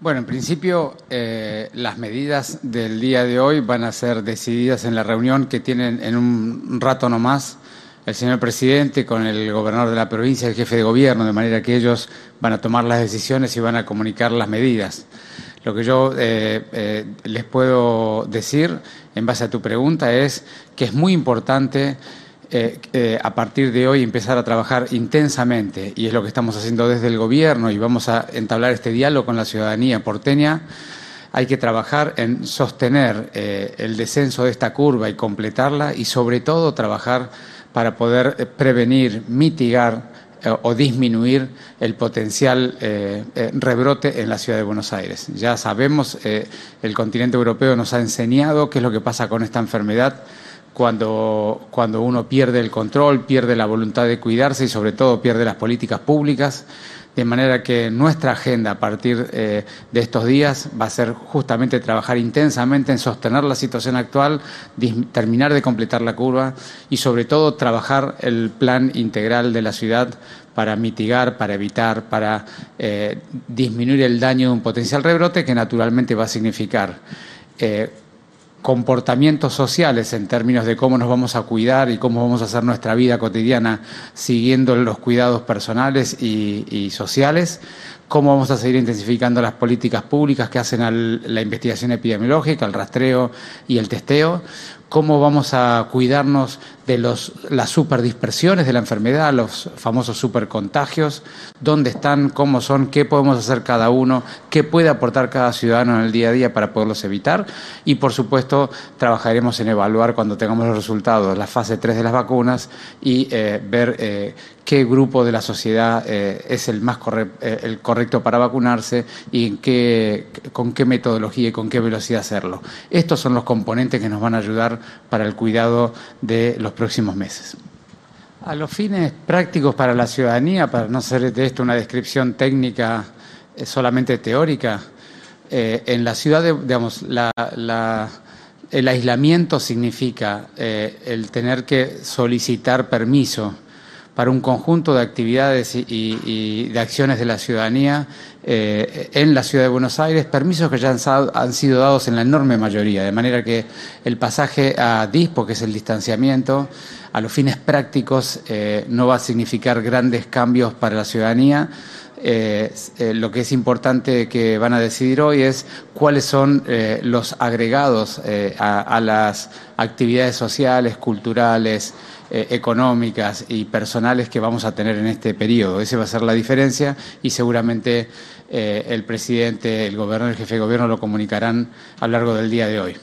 Bueno, en principio eh, las medidas del día de hoy van a ser decididas en la reunión que tienen en un rato nomás el señor presidente con el gobernador de la provincia el jefe de gobierno, de manera que ellos van a tomar las decisiones y van a comunicar las medidas. Lo que yo eh, eh, les puedo decir, en base a tu pregunta, es que es muy importante eh, eh, a partir de hoy empezar a trabajar intensamente, y es lo que estamos haciendo desde el gobierno, y vamos a entablar este diálogo con la ciudadanía porteña, hay que trabajar en sostener eh, el descenso de esta curva y completarla, y sobre todo trabajar para poder prevenir, mitigar o disminuir el potencial rebrote en la ciudad de Buenos Aires. Ya sabemos, el continente europeo nos ha enseñado qué es lo que pasa con esta enfermedad cuando, cuando uno pierde el control, pierde la voluntad de cuidarse y sobre todo pierde las políticas públicas. De manera que nuestra agenda a partir eh, de estos días va a ser justamente trabajar intensamente en sostener la situación actual, terminar de completar la curva y sobre todo trabajar el plan integral de la ciudad para mitigar, para evitar, para eh, disminuir el daño de un potencial rebrote que naturalmente va a significar eh, comportamientos sociales en términos de cómo nos vamos a cuidar y cómo vamos a hacer nuestra vida cotidiana siguiendo los cuidados personales y, sociales, cómo vamos a seguir intensificando las políticas públicas que hacen la investigación epidemiológica, el rastreo y el testeo, cómo vamos a cuidarnos de los, las superdispersiones de la enfermedad, los famosos supercontagios, dónde están, cómo son, qué podemos hacer cada uno, qué puede aportar cada ciudadano en el día a día para poderlos evitar. Y, por supuesto, trabajaremos en evaluar cuando tengamos los resultados, la fase 3 de las vacunas y eh, ver eh, qué grupo de la sociedad eh, es el más el correcto para vacunarse y en qué, con qué metodología y con qué velocidad hacerlo. Estos son los componentes que nos van a ayudar para el cuidado de los próximos meses. A los fines prácticos para la ciudadanía, para no hacer de esto una descripción técnica eh, solamente teórica, eh, en la ciudad, digamos, el aislamiento significa eh, el tener que solicitar permiso para un conjunto de actividades y, de acciones de la ciudadanía eh, en la ciudad de Buenos Aires, permisos que ya han, sido dados en la enorme mayoría, de manera que el pasaje a DISPO, que es el distanciamiento, a los fines prácticos eh, no va a significar grandes cambios para la ciudadanía. Eh, lo que es importante que van a decidir hoy es cuáles son los agregados a las actividades sociales, culturales, eh, económicas y personales que vamos a tener en este periodo. Esa va a ser la diferencia y seguramente eh, el presidente, el gobernador el jefe de gobierno lo comunicarán a lo largo del día de hoy.